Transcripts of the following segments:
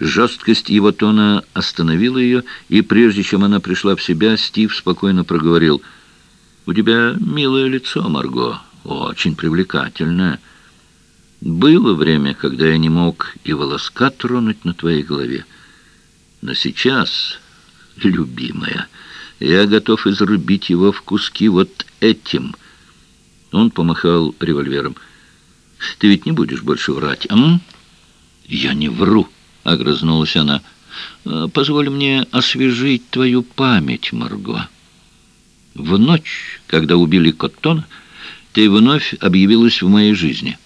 Жесткость его тона остановила ее, и прежде чем она пришла в себя, Стив спокойно проговорил. «У тебя милое лицо, Марго, очень привлекательное. Было время, когда я не мог и волоска тронуть на твоей голове. Но сейчас, любимая, я готов изрубить его в куски вот этим». Он помахал револьвером. «Ты ведь не будешь больше врать, а?» «Я не вру». — огрызнулась она. «Э, «Позволь мне освежить твою память, Марго. В ночь, когда убили Коттона, ты вновь объявилась в моей жизни.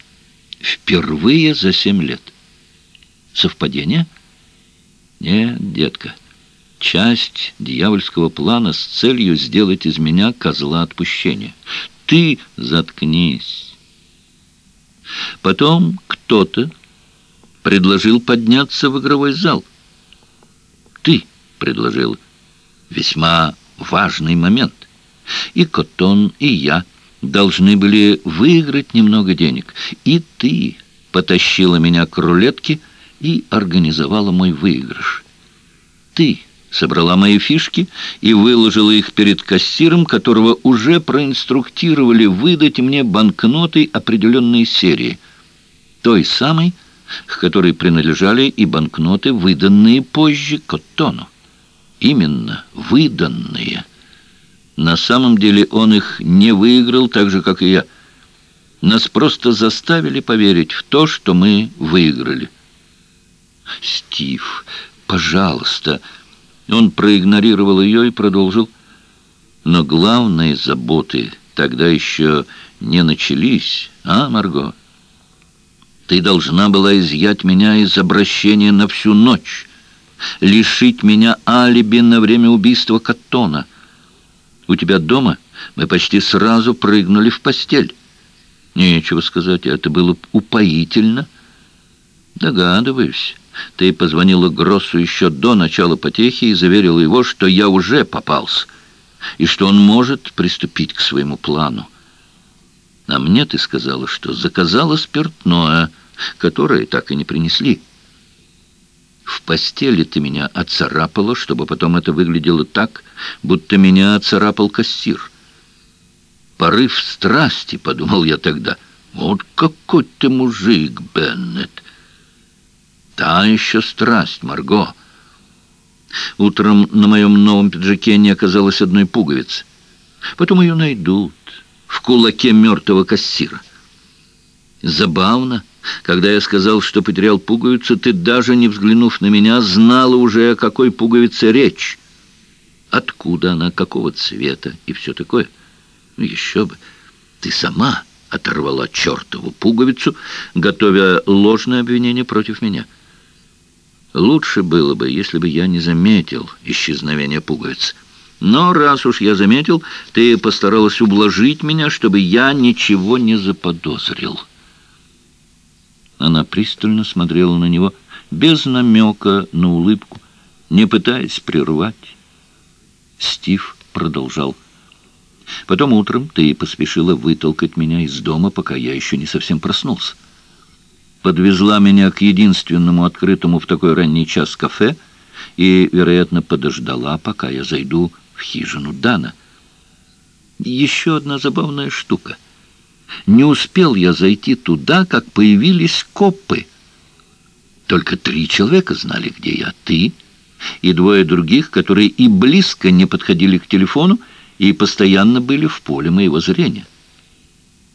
Впервые за семь лет. Совпадение? Нет, детка. Часть дьявольского плана с целью сделать из меня козла отпущения. Ты заткнись. Потом кто-то предложил подняться в игровой зал. Ты предложил весьма важный момент. И Коттон, и я должны были выиграть немного денег. И ты потащила меня к рулетке и организовала мой выигрыш. Ты собрала мои фишки и выложила их перед кассиром, которого уже проинструктировали выдать мне банкноты определенной серии. Той самой, к которой принадлежали и банкноты, выданные позже Коттону. Именно выданные. На самом деле он их не выиграл так же, как и я. Нас просто заставили поверить в то, что мы выиграли. «Стив, пожалуйста!» Он проигнорировал ее и продолжил. «Но главные заботы тогда еще не начались, а, Марго?» Ты должна была изъять меня из обращения на всю ночь, лишить меня алиби на время убийства Каттона. У тебя дома мы почти сразу прыгнули в постель. Нечего сказать, это было упоительно. Догадываюсь. Ты позвонила Гроссу еще до начала потехи и заверила его, что я уже попался, и что он может приступить к своему плану. А мне ты сказала, что заказала спиртное — которые так и не принесли. В постели ты меня отцарапала, чтобы потом это выглядело так, будто меня отцарапал кассир. Порыв страсти, подумал я тогда. Вот какой ты мужик, Беннет. Та еще страсть, Марго. Утром на моем новом пиджаке не оказалось одной пуговицы. Потом ее найдут в кулаке мертвого кассира. Забавно, когда я сказал, что потерял пуговицу, ты, даже не взглянув на меня, знала уже, о какой пуговице речь. Откуда она, какого цвета и все такое. Ну, еще бы, ты сама оторвала чертову пуговицу, готовя ложное обвинение против меня. Лучше было бы, если бы я не заметил исчезновения пуговиц. Но раз уж я заметил, ты постаралась ублажить меня, чтобы я ничего не заподозрил». Она пристально смотрела на него, без намека на улыбку, не пытаясь прервать. Стив продолжал. «Потом утром ты поспешила вытолкать меня из дома, пока я еще не совсем проснулся. Подвезла меня к единственному открытому в такой ранний час кафе и, вероятно, подождала, пока я зайду в хижину Дана. Еще одна забавная штука — не успел я зайти туда, как появились копы. Только три человека знали, где я, ты и двое других, которые и близко не подходили к телефону и постоянно были в поле моего зрения.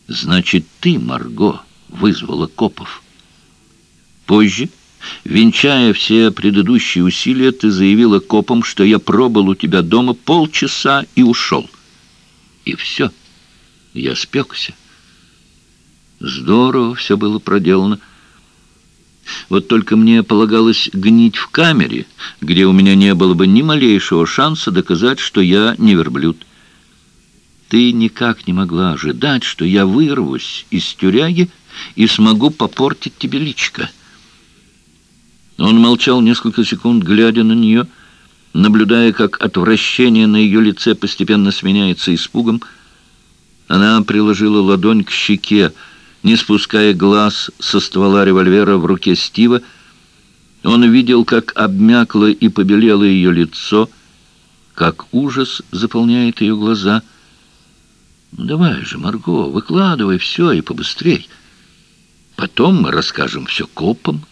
Значит, ты, Марго, вызвала копов. Позже, венчая все предыдущие усилия, ты заявила копам, что я пробыл у тебя дома полчаса и ушел. И все. Я спекся. Здорово все было проделано. Вот только мне полагалось гнить в камере, где у меня не было бы ни малейшего шанса доказать, что я не верблюд. Ты никак не могла ожидать, что я вырвусь из тюряги и смогу попортить тебе личко. Он молчал несколько секунд, глядя на нее, наблюдая, как отвращение на ее лице постепенно сменяется испугом. Она приложила ладонь к щеке, не спуская глаз со ствола револьвера в руке Стива, Он видел, как обмякло и побелело ее лицо, как ужас заполняет ее глаза. «Ну, «Давай же, Марго, выкладывай все и побыстрей. Потом мы расскажем все копам.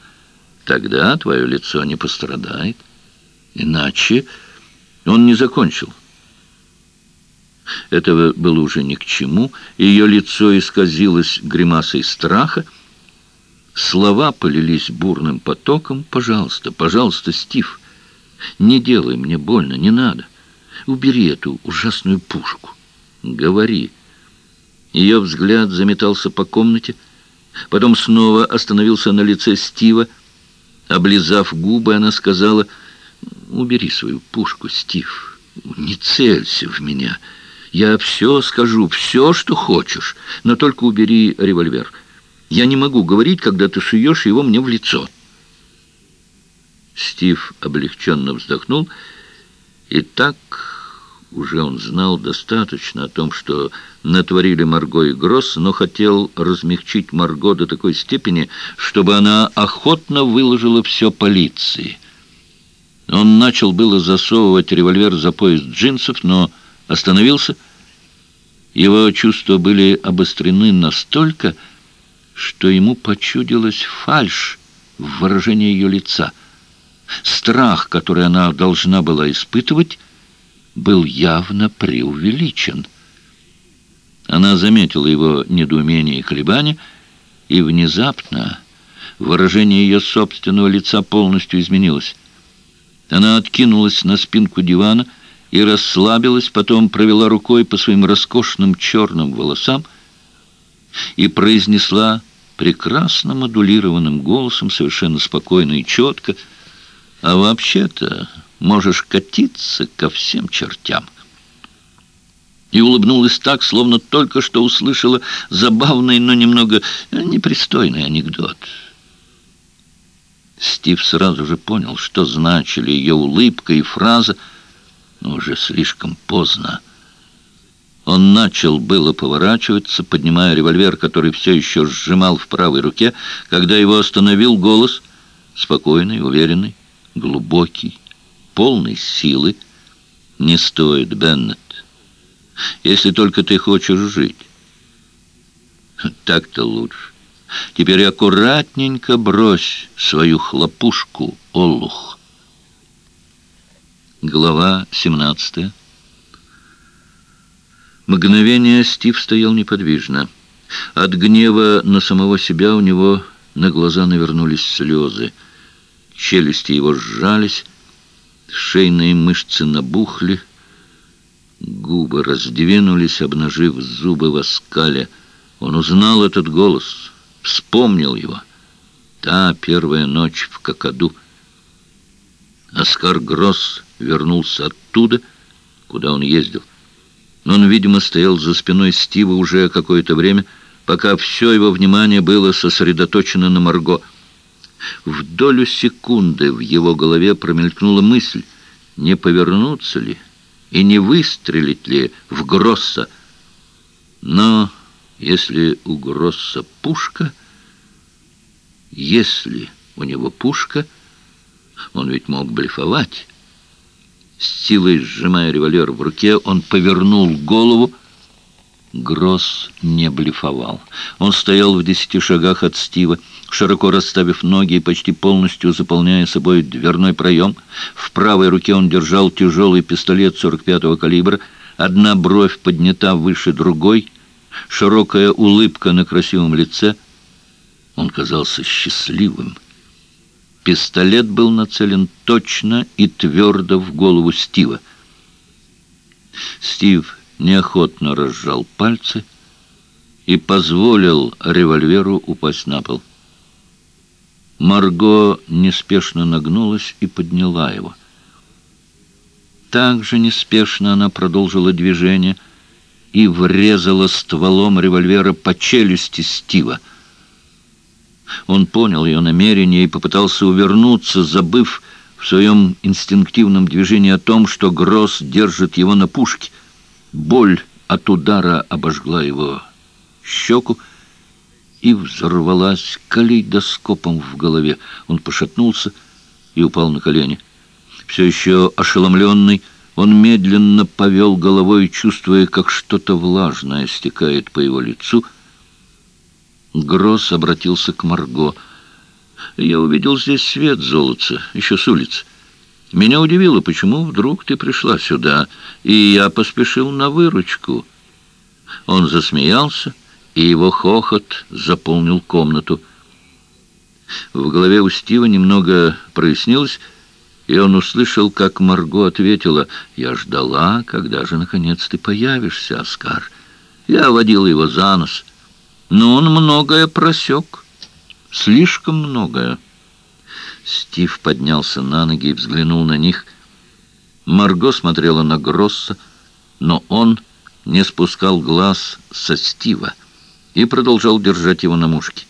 Тогда твое лицо не пострадает. Иначе он не закончил». Этого было уже ни к чему, ее лицо исказилось гримасой страха, Слова полились бурным потоком. «Пожалуйста, пожалуйста, Стив, не делай мне больно, не надо. Убери эту ужасную пушку. Говори». Ее взгляд заметался по комнате, потом снова остановился на лице Стива. Облизав губы, она сказала, «Убери свою пушку, Стив, не целься в меня. Я все скажу, все, что хочешь, но только убери револьвер». Я не могу говорить, когда ты суешь его мне в лицо». Стив облегченно вздохнул, и так уже он знал достаточно о том, что натворили Марго и Гросс, но хотел размягчить Марго до такой степени, чтобы она охотно выложила все полиции. Он начал было засовывать револьвер за пояс джинсов, но остановился. Его чувства были обострены настолько, что ему почудилась фальшь в выражении ее лица. Страх, который она должна была испытывать, был явно преувеличен. Она заметила его недоумение и колебания, и внезапно выражение ее собственного лица полностью изменилось. Она откинулась на спинку дивана и расслабилась, потом провела рукой по своим роскошным черным волосам, и произнесла прекрасно модулированным голосом, совершенно спокойно и четко, «А вообще-то можешь катиться ко всем чертям». И улыбнулась так, словно только что услышала забавный, но немного непристойный анекдот. Стив сразу же понял, что значили ее улыбка и фраза, но уже слишком поздно. Он начал было поворачиваться, поднимая револьвер, который все еще сжимал в правой руке, когда его остановил голос, спокойный, уверенный, глубокий, полный силы. «Не стоит, Беннет, если только ты хочешь жить». «Так-то лучше. Теперь аккуратненько брось свою хлопушку, Олух». Глава семнадцатая. Мгновение Стив стоял неподвижно. От гнева на самого себя у него на глаза навернулись слезы. Челюсти его сжались, шейные мышцы набухли, губы раздвинулись, обнажив зубы в оскале. Он узнал этот голос, вспомнил его. Та первая ночь в Кокоду. Оскар Гросс вернулся оттуда, куда он ездил. Но он, видимо, стоял за спиной Стива уже какое-то время, пока все его внимание было сосредоточено на Марго. В долю секунды в его голове промелькнула мысль, не повернуться ли и не выстрелить ли в Гросса. Но если у Гросса пушка, если у него пушка, он ведь мог блефовать. С силой сжимая револьвер в руке, он повернул голову. Гросс не блефовал. Он стоял в десяти шагах от Стива, широко расставив ноги и почти полностью заполняя собой дверной проем. В правой руке он держал тяжелый пистолет 45-го калибра, одна бровь поднята выше другой, широкая улыбка на красивом лице. Он казался счастливым. Пистолет был нацелен точно и твердо в голову Стива. Стив неохотно разжал пальцы и позволил револьверу упасть на пол. Марго неспешно нагнулась и подняла его. Так же неспешно она продолжила движение и врезала стволом револьвера по челюсти Стива. Он понял ее намерение и попытался увернуться, забыв в своем инстинктивном движении о том, что Гросс держит его на пушке. Боль от удара обожгла его щеку и взорвалась калейдоскопом в голове. Он пошатнулся, и упал на колени. Все еще ошеломленный, он медленно повел головой, чувствуя, как что-то влажное стекает по его лицу. Гросс обратился к Марго. «Я увидел здесь свет, золотца, еще с улицы. Меня удивило, почему вдруг ты пришла сюда, и я поспешил на выручку». Он засмеялся, и его хохот заполнил комнату. В голове у Стива немного прояснилось, и он услышал, как Марго ответила, «Я ждала, когда же, наконец, ты появишься, Оскар. Я водила его за нос, но он многое просек, слишком многое». Стив поднялся на ноги и взглянул на них. Марго смотрела на Гросса, но он не спускал глаз со Стива и продолжал держать его на мушке.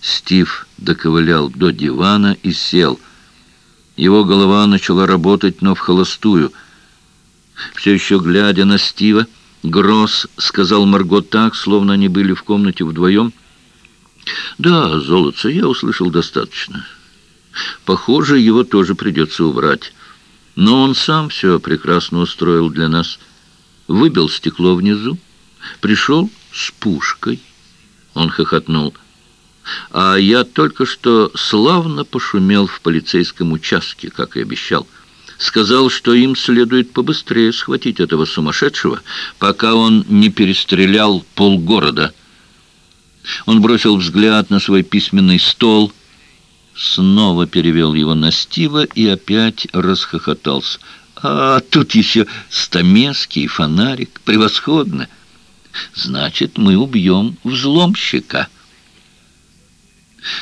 Стив доковылял до дивана и сел — его голова начала работать, но в холостую. Все еще глядя на Стива, Гросс сказал Марго так, словно они были в комнате вдвоем. «Да, золотце, я услышал достаточно. Похоже, его тоже придется убрать. Но он сам все прекрасно устроил для нас. Выбил стекло внизу, пришел с пушкой». Он хохотнул. А я только что славно пошумел в полицейском участке, как и обещал. Сказал, что им следует побыстрее схватить этого сумасшедшего, пока он не перестрелял полгорода. Он бросил взгляд на свой письменный стол, снова перевел его на Стива и опять расхохотался. «А тут еще стамеский фонарик. Превосходно! Значит, мы убьем взломщика».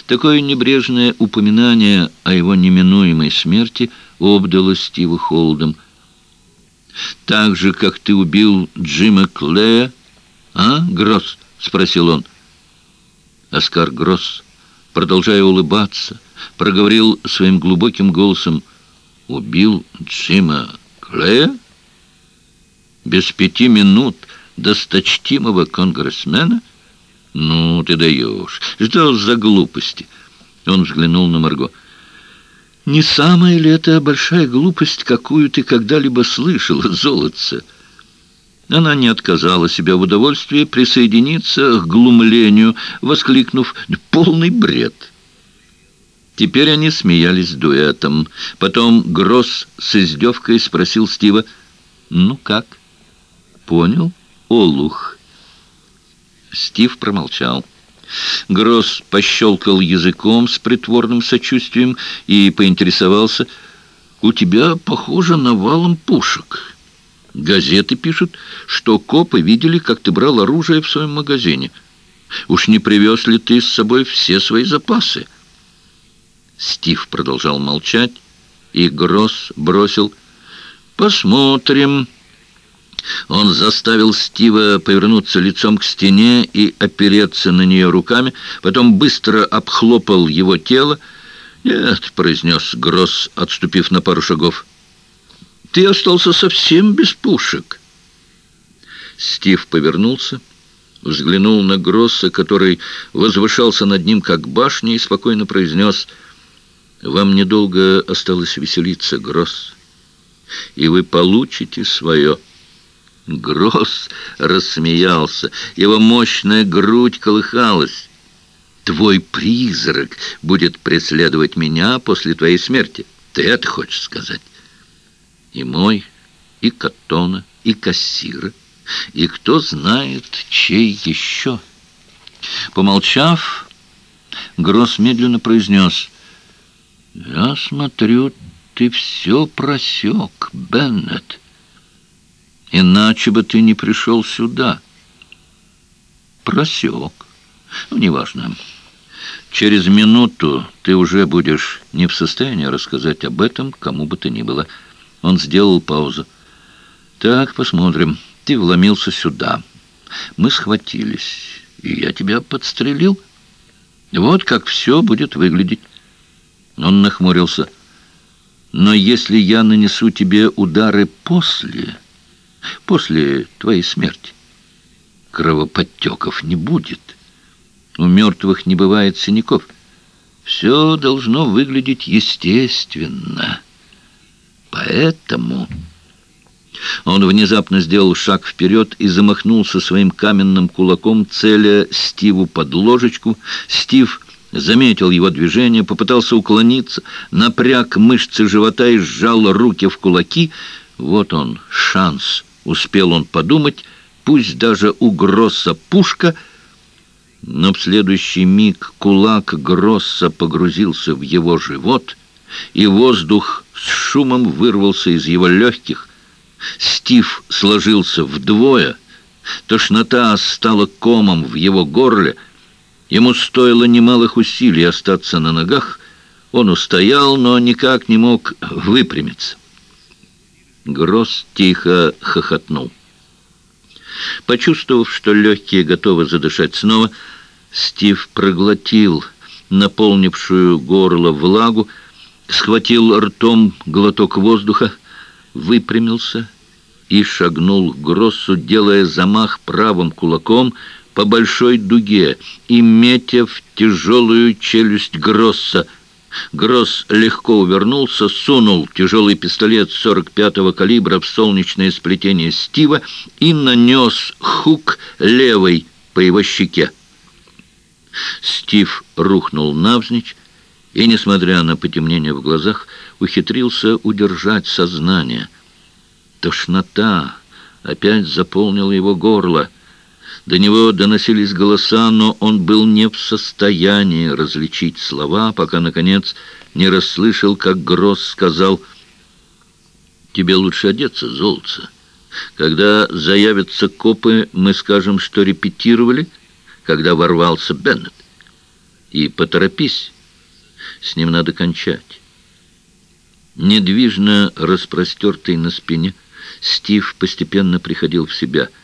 Такое небрежное упоминание о его неминуемой смерти обдало Стива холодом. «Так же, как ты убил Джима Клея, а, Гросс?» — спросил он. Оскар Гросс, продолжая улыбаться, проговорил своим глубоким голосом, «Убил Джима Клея? Без пяти минут досточтимого конгрессмена?» «Ну, ты даешь. Что за глупости?» Он взглянул на Марго. «Не самая ли это большая глупость, какую ты когда-либо слышала, золотце?» Она не отказала себя в удовольствии присоединиться к глумлению, воскликнув «полный бред». Теперь они смеялись дуэтом. Потом Гросс с издевкой спросил Стива «Ну как?» «Понял, Олух». Стив промолчал. Гросс пощелкал языком с притворным сочувствием и поинтересовался, «У тебя, похоже, навалом пушек. Газеты пишут, что копы видели, как ты брал оружие в своем магазине. Уж не привез ли ты с собой все свои запасы?» Стив продолжал молчать, и Гросс бросил, «Посмотрим». Он заставил Стива повернуться лицом к стене и опереться на нее руками, потом быстро обхлопал его тело. «Нет», — произнес Гросс, отступив на пару шагов, — «ты остался совсем без пушек». Стив повернулся, взглянул на Гросса, который возвышался над ним как башня, и спокойно произнес «Вам недолго осталось веселиться, Гросс, и вы получите свое». Гросс рассмеялся. Его мощная грудь колыхалась. «Твой призрак будет преследовать меня после твоей смерти. Ты это хочешь сказать?» «И мой, и Катона, и Кассира, и кто знает, чей еще». Помолчав, Гросс медленно произнес, «Я смотрю, ты все просек, Беннет». Иначе бы ты не пришел сюда. Просек. Ну, неважно. Через минуту ты уже будешь не в состоянии рассказать об этом кому бы то ни было. Он сделал паузу. Так, посмотрим. Ты вломился сюда. Мы схватились, и я тебя подстрелил. Вот как все будет выглядеть. Он нахмурился. Но если я нанесу тебе удары после после твоей смерти. Кровоподтеков не будет. У мертвых не бывает синяков. Все должно выглядеть естественно. Поэтому... Он внезапно сделал шаг вперед и замахнулся своим каменным кулаком, целя Стиву под ложечку. Стив заметил его движение, попытался уклониться, напряг мышцы живота и сжал руки в кулаки. Вот он, шанс, успел он подумать, пусть даже у Гросса пушка — но в следующий миг кулак Гросса погрузился в его живот, и воздух с шумом вырвался из его легких. Стив сложился вдвое, тошнота стала комом в его горле. Ему стоило немалых усилий остаться на ногах. Он устоял, но никак не мог выпрямиться. Гросс тихо хохотнул. Почувствовав, что легкие готовы задышать снова, Стив проглотил наполнившую горло влагу, схватил ртом глоток воздуха, выпрямился и шагнул к Гроссу, делая замах правым кулаком по большой дуге и метя в тяжелую челюсть Гросса — Гросс легко увернулся, сунул тяжелый пистолет 45-го калибра в солнечное сплетение Стива и нанес хук левой по его щеке. Стив рухнул навзничь и, несмотря на потемнение в глазах, ухитрился удержать сознание. Тошнота опять заполнила его горло. До него доносились голоса, но он был не в состоянии различить слова, пока, наконец, не расслышал, как Гросс сказал «Тебе лучше одеться, золотце. Когда заявятся копы, мы скажем, что репетировали, когда ворвался Беннет. И поторопись, с ним надо кончать». Недвижно распростертый на спине, Стив постепенно приходил в себя –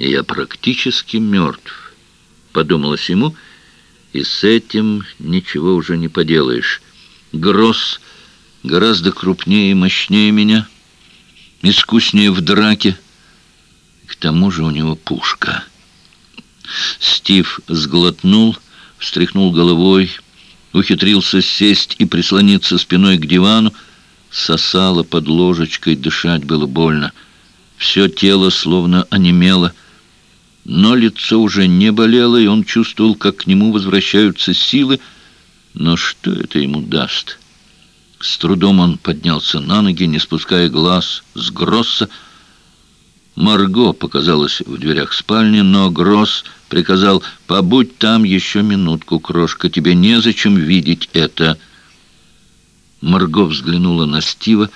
«Я практически мертв», — подумалось ему, и с этим ничего уже не поделаешь. Гросс гораздо крупнее и мощнее меня, искуснее в драке. К тому же у него пушка. Стив сглотнул, встряхнул головой, ухитрился сесть и прислониться спиной к дивану, сосало под ложечкой, дышать было больно. Все тело словно онемело, но лицо уже не болело, и он чувствовал, как к нему возвращаются силы. Но что это ему даст? С трудом он поднялся на ноги, не спуская глаз с Гросса. Марго показалась в дверях спальни, но Гросс приказал «Побудь там еще минутку, крошка, тебе незачем видеть это». Марго взглянула на Стива,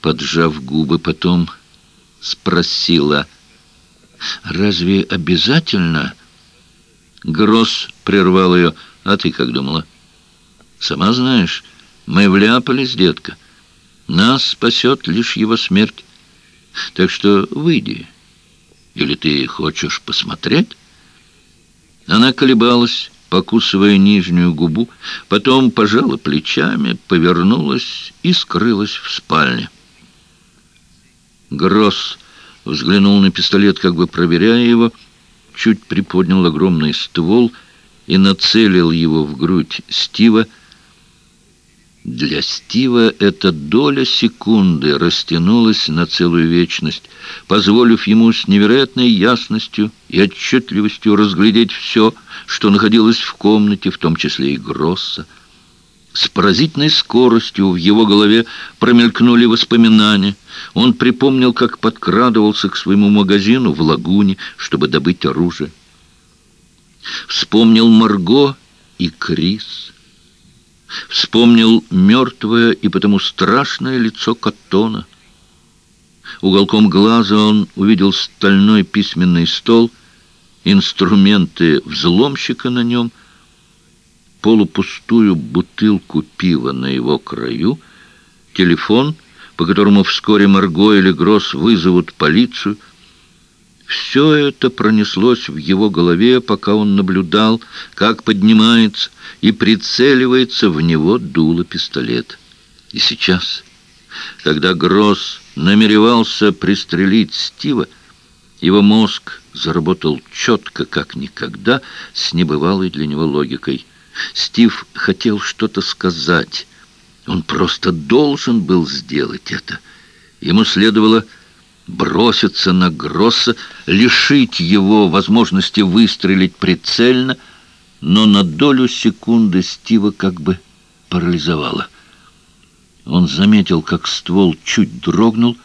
поджав губы, потом спросила — Разве обязательно? Гросс прервал ее. А ты как думала? Сама знаешь, мы вляпались, детка. Нас спасет лишь его смерть. Так что выйди. Или ты хочешь посмотреть? Она колебалась, покусывая нижнюю губу, потом пожала плечами, повернулась и скрылась в спальне. Гросс взглянул на пистолет, как бы проверяя его, чуть приподнял огромный ствол и нацелил его в грудь Стива. Для Стива эта доля секунды растянулась на целую вечность, позволив ему с невероятной ясностью и отчетливостью разглядеть все, что находилось в комнате, в том числе и Гросса. С поразительной скоростью в его голове промелькнули воспоминания. Он припомнил, как подкрадывался к своему магазину в лагуне, чтобы добыть оружие. Вспомнил Марго и Крис. Вспомнил мертвое и потому страшное лицо Каттона. Уголком глаза он увидел стальной письменный стол, инструменты взломщика на нем — полупустую бутылку пива на его краю, телефон, по которому вскоре Марго или Гросс вызовут полицию. Все это пронеслось в его голове, пока он наблюдал, как поднимается и прицеливается в него дуло пистолет. И сейчас, когда Гросс намеревался пристрелить Стива, его мозг заработал четко, как никогда, с небывалой для него логикой – Стив хотел что-то сказать. Он просто должен был сделать это. Ему следовало броситься на Гросса, лишить его возможности выстрелить прицельно, но на долю секунды Стива как бы парализовало. Он заметил, как ствол чуть дрогнул.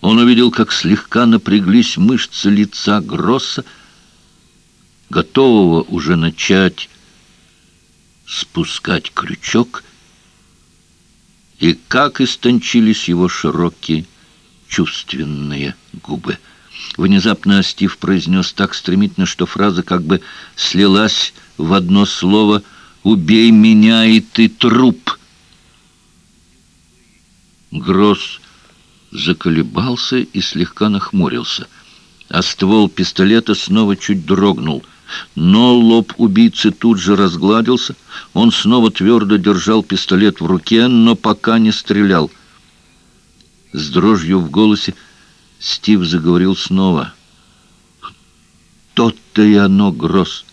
Он увидел, как слегка напряглись мышцы лица Гросса, готового уже начать спускать крючок, и как истончились его широкие чувственные губы. Внезапно Стив произнес так стремительно, что фраза как бы слилась в одно слово «Убей меня, и ты труп!» Гросс заколебался и слегка нахмурился, а ствол пистолета снова чуть дрогнул — но лоб убийцы тут же разгладился. Он снова твердо держал пистолет в руке, но пока не стрелял. С дрожью в голосе Стив заговорил снова. «Тот-то и оно, Гросс.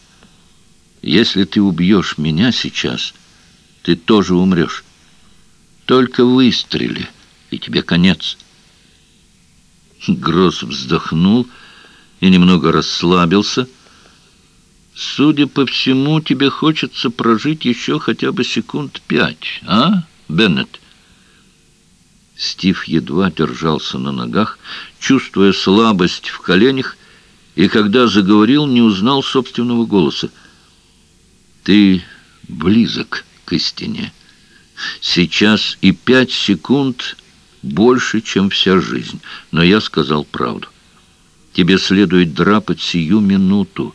Если ты убьешь меня сейчас, ты тоже умрешь. Только выстрели, и тебе конец». Гросс вздохнул и немного расслабился, Судя по всему, тебе хочется прожить еще хотя бы секунд пять, а, Беннет?» Стив едва держался на ногах, чувствуя слабость в коленях, и когда заговорил, не узнал собственного голоса. «Ты близок к истине. Сейчас и пять секунд больше, чем вся жизнь, но я сказал правду. Тебе следует драпать сию минуту,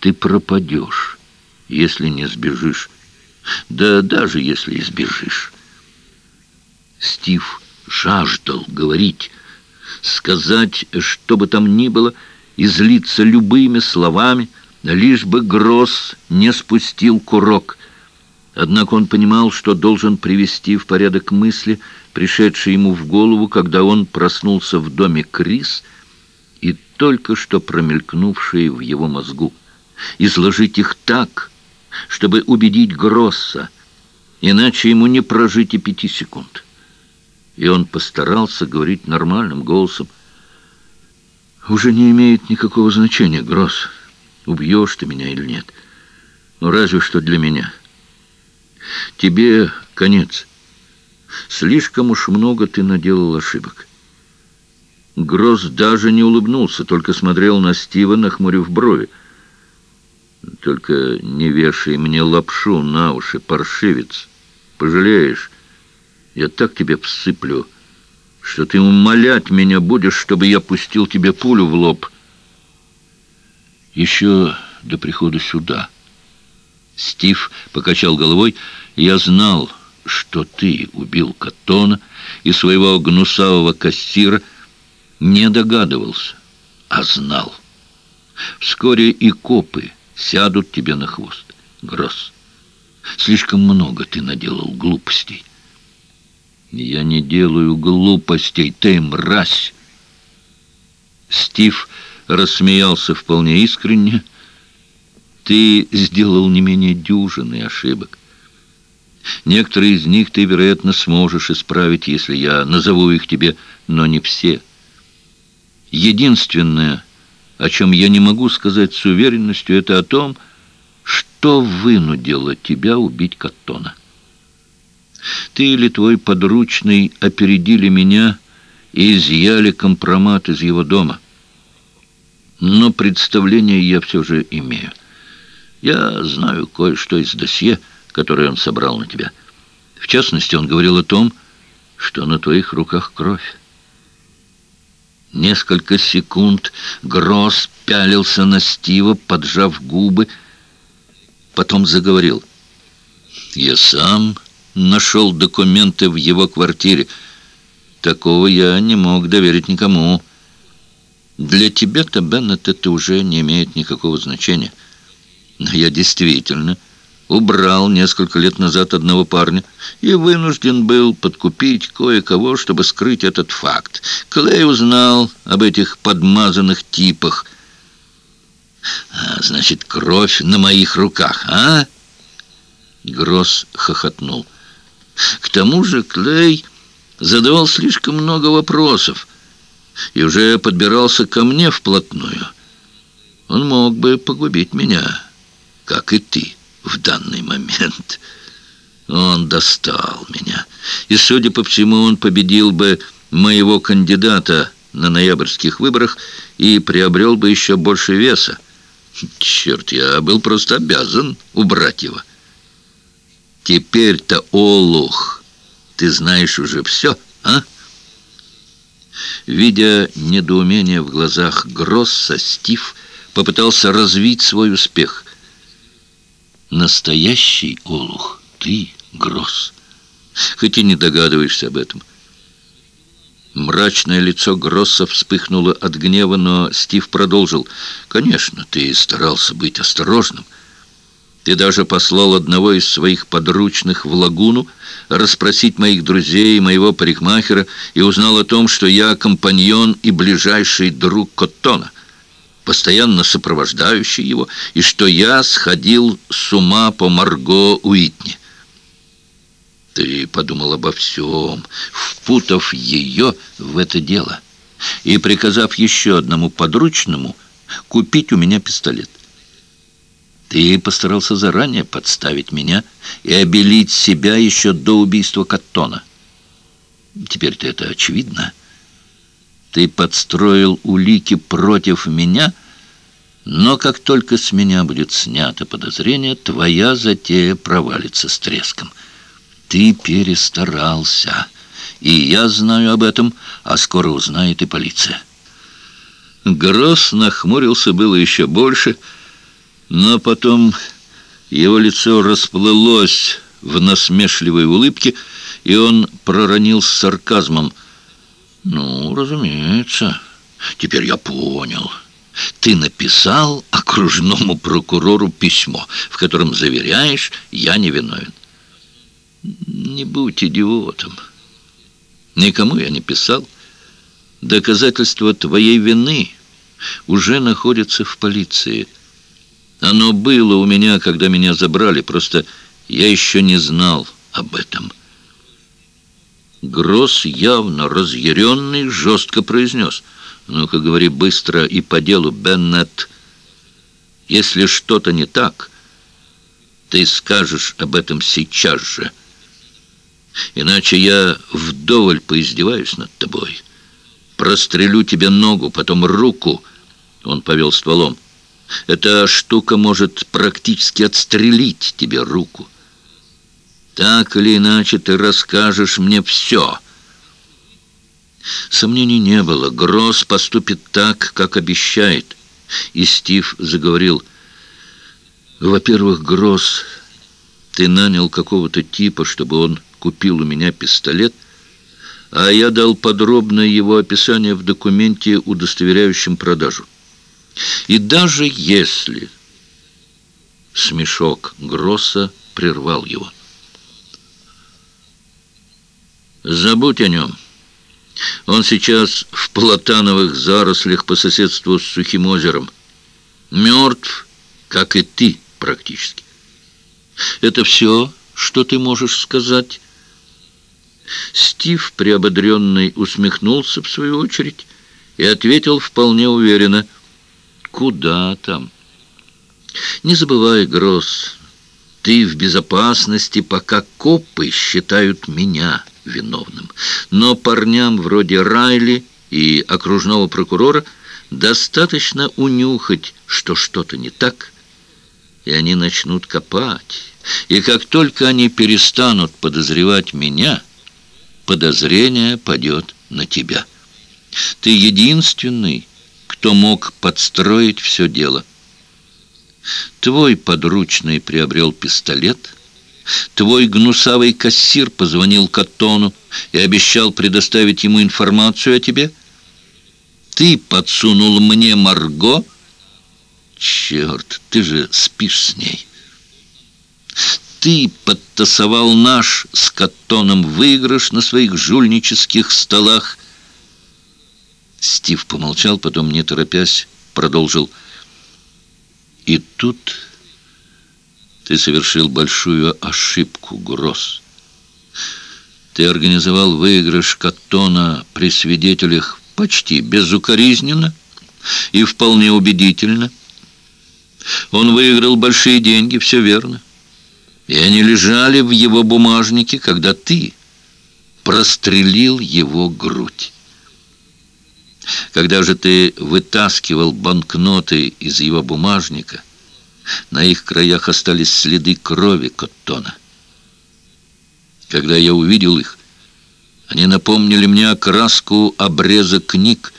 ты пропадешь, если не сбежишь. Да даже если сбежишь. Стив жаждал говорить, сказать, что бы там ни было, излиться любыми словами, лишь бы Гросс не спустил курок. Однако он понимал, что должен привести в порядок мысли, пришедшие ему в голову, когда он проснулся в доме Крис, и только что промелькнувшие в его мозгу изложить их так, чтобы убедить Гросса, иначе ему не прожить и пяти секунд. И он постарался говорить нормальным голосом. «Уже не имеет никакого значения, Гросс, убьешь ты меня или нет. Ну, разве что для меня. Тебе конец. Слишком уж много ты наделал ошибок». Гросс даже не улыбнулся, только смотрел на Стива, нахмурив брови. Только не вешай мне лапшу на уши, паршивец. Пожалеешь, я так тебе всыплю, что ты умолять меня будешь, чтобы я пустил тебе пулю в лоб. Еще до прихода сюда. Стив покачал головой. Я знал, что ты убил Каттона и своего гнусавого кассира не догадывался, а знал. Вскоре и копы сядут тебе на хвост. Гросс, слишком много ты наделал глупостей. Я не делаю глупостей, ты мразь. Стив рассмеялся вполне искренне. Ты сделал не менее дюжины ошибок. Некоторые из них ты, вероятно, сможешь исправить, если я назову их тебе, но не все. Единственное, о чем я не могу сказать с уверенностью, это о том, что вынудило тебя убить Каттона. Ты или твой подручный опередили меня и изъяли компромат из его дома. Но представление я все же имею. Я знаю кое-что из досье, которое он собрал на тебя. В частности, он говорил о том, что на твоих руках кровь. Несколько секунд Гросс пялился на Стива, поджав губы, потом заговорил. «Я сам нашел документы в его квартире. Такого я не мог доверить никому. Для тебя-то, Беннет, это уже не имеет никакого значения. Но я действительно убрал несколько лет назад одного парня и вынужден был подкупить кое-кого, чтобы скрыть этот факт. Клей узнал об этих подмазанных типах. А, значит, кровь на моих руках, а? Гросс хохотнул. К тому же Клей задавал слишком много вопросов и уже подбирался ко мне вплотную. Он мог бы погубить меня, как и ты в данный момент. Он достал меня, и, судя по всему, он победил бы моего кандидата на ноябрьских выборах и приобрел бы еще больше веса. Черт, я был просто обязан убрать его. Теперь-то, Олух, ты знаешь уже все, а? Видя недоумение в глазах Гросса, Стив попытался развить свой успех. Настоящий Олух ты, Гросс, хоть и не догадываешься об этом. Мрачное лицо Гросса вспыхнуло от гнева, но Стив продолжил. «Конечно, ты старался быть осторожным. Ты даже послал одного из своих подручных в лагуну расспросить моих друзей и моего парикмахера и узнал о том, что я компаньон и ближайший друг Коттона, постоянно сопровождающий его, и что я сходил с ума по Марго Уитни». Ты подумал обо всем, впутав ее в это дело и приказав еще одному подручному купить у меня пистолет. Ты постарался заранее подставить меня и обелить себя еще до убийства Каттона. Теперь-то это очевидно. Ты подстроил улики против меня, но как только с меня будет снято подозрение, твоя затея провалится с треском — ты перестарался. И я знаю об этом, а скоро узнает и полиция. Гросс нахмурился было еще больше, но потом его лицо расплылось в насмешливой улыбке, и он проронил с сарказмом. «Ну, разумеется, теперь я понял. Ты написал окружному прокурору письмо, в котором заверяешь, я невиновен. Не будь идиотом. Никому я не писал. Доказательство твоей вины уже находится в полиции. Оно было у меня, когда меня забрали, просто я еще не знал об этом. Гросс, явно разъяренный, жестко произнес. «Ну-ка, говори быстро и по делу, Беннет. Если что-то не так, ты скажешь об этом сейчас же». Иначе я вдоволь поиздеваюсь над тобой. Прострелю тебе ногу, потом руку. Он повел стволом. Эта штука может практически отстрелить тебе руку. Так или иначе ты расскажешь мне все. Сомнений не было. Гросс поступит так, как обещает. И Стив заговорил. Во-первых, Гросс, ты нанял какого-то типа, чтобы он купил у меня пистолет, а я дал подробное его описание в документе, удостоверяющем продажу. И даже если... Смешок Гросса прервал его. Забудь о нем. Он сейчас в платановых зарослях по соседству с Сухим озером. Мертв, как и ты, практически. Это все, что ты можешь сказать?» Стив, приободренный, усмехнулся в свою очередь и ответил вполне уверенно. «Куда там?» «Не забывай, Гросс, ты в безопасности, пока копы считают меня виновным. Но парням вроде Райли и окружного прокурора достаточно унюхать, что что-то не так, и они начнут копать. И как только они перестанут подозревать меня...» подозрение падет на тебя. Ты единственный, кто мог подстроить все дело. Твой подручный приобрел пистолет, твой гнусавый кассир позвонил Каттону и обещал предоставить ему информацию о тебе. Ты подсунул мне Марго. Черт, ты же спишь с ней ты подтасовал наш с Каттоном выигрыш на своих жульнических столах. Стив помолчал, потом, не торопясь, продолжил. И тут Ты совершил большую ошибку, Гросс. Ты организовал выигрыш Каттона при свидетелях почти безукоризненно и вполне убедительно. Он выиграл большие деньги, все верно. И они лежали в его бумажнике, когда ты прострелил его грудь. Когда же ты вытаскивал банкноты из его бумажника, на их краях остались следы крови Коттона. Когда я увидел их, они напомнили мне окраску обреза книг,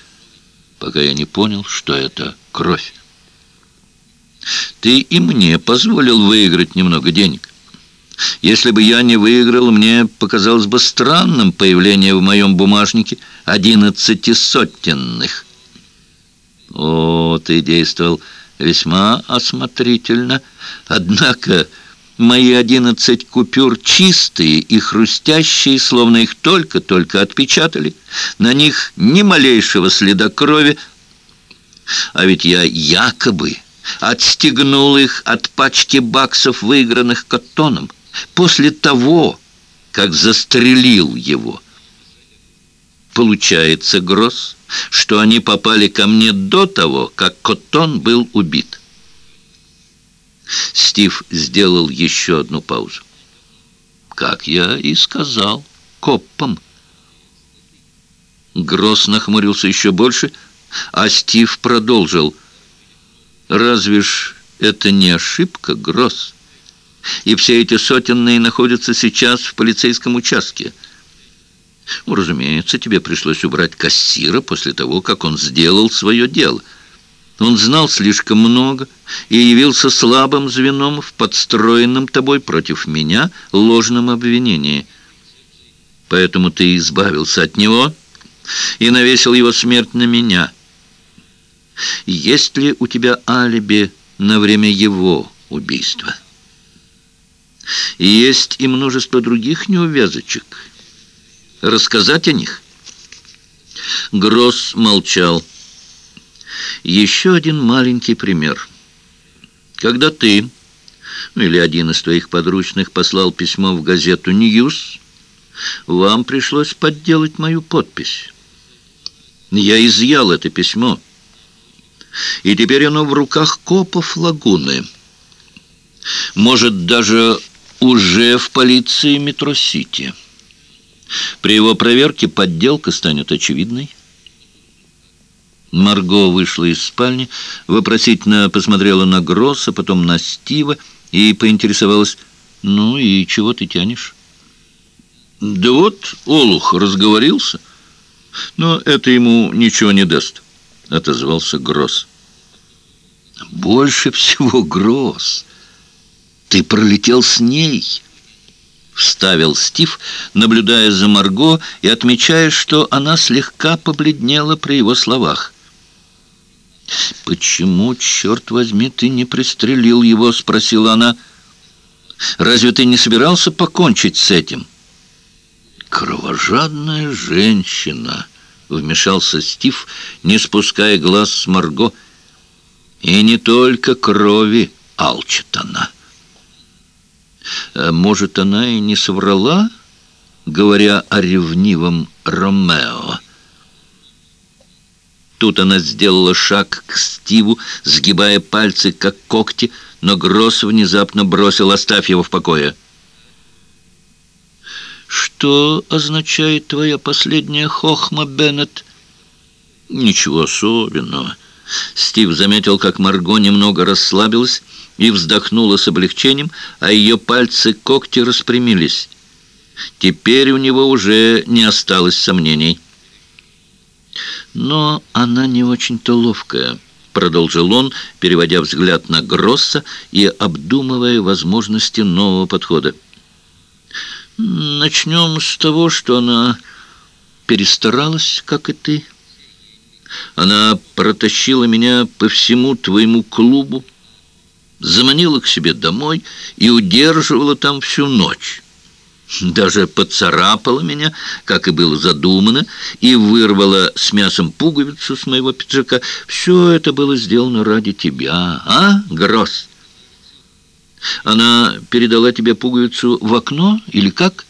пока я не понял, что это кровь. Ты и мне позволил выиграть немного денег. Если бы я не выиграл, мне показалось бы странным появление в моем бумажнике одиннадцатисотенных. О, ты действовал весьма осмотрительно. Однако мои одиннадцать купюр чистые и хрустящие, словно их только-только отпечатали. На них ни малейшего следа крови. А ведь я якобы отстегнул их от пачки баксов, выигранных Коттоном, после того, как застрелил его. Получается, Гросс, что они попали ко мне до того, как Коттон был убит. Стив сделал еще одну паузу. Как я и сказал, коппом. Гросс нахмурился еще больше, а Стив продолжил. Разве ж это не ошибка, Гросс? И все эти сотенные находятся сейчас в полицейском участке. Ну, разумеется, тебе пришлось убрать кассира после того, как он сделал свое дело. Он знал слишком много и явился слабым звеном в подстроенном тобой против меня ложном обвинении. Поэтому ты избавился от него и навесил его смерть на меня. Есть ли у тебя алиби на время его убийства? Есть и множество других неувязочек — рассказать о них?» Гросс молчал. «Еще один маленький пример. Когда ты, ну или один из твоих подручных, послал письмо в газету «Ньюс», вам пришлось подделать мою подпись. Я изъял это письмо, и теперь оно в руках копов лагуны. Может, даже уже в полиции Метро-Сити». При его проверке подделка станет очевидной. Марго вышла из спальни, вопросительно посмотрела на Гросса, потом на Стива и поинтересовалась, «Ну и чего ты тянешь?» «Да вот Олух разговорился, но это ему ничего не даст», — отозвался Гросс. «Больше всего Гросс. Ты пролетел с ней» вставил Стив, наблюдая за Марго и отмечая, что она слегка побледнела при его словах. «Почему, черт возьми, ты не пристрелил его?» — спросила она. «Разве ты не собирался покончить с этим?» «Кровожадная женщина!» — вмешался Стив, не спуская глаз с Марго. «И не только крови алчит она». Э, может, она и не соврала, говоря о ревнивом Ромео. Тут она сделала шаг к Стиву, сгибая пальцы, как когти, но Гросс внезапно бросил, оставь его в покое. «Что означает твоя последняя хохма, Беннет?» «Ничего особенного». Стив заметил, как Марго немного расслабилась, и вздохнула с облегчением, а ее пальцы-когти распрямились. Теперь у него уже не осталось сомнений. «Но она не очень-то ловкая», — продолжил он, переводя взгляд на Гросса и обдумывая возможности нового подхода. «Начнем с того, что она перестаралась, как и ты. Она протащила меня по всему твоему клубу, заманила к себе домой и удерживала там всю ночь. Даже поцарапала меня, как и было задумано, и вырвала с мясом пуговицу с моего пиджака. Все это было сделано ради тебя, а, Гросс? Она передала тебе пуговицу в окно или как?»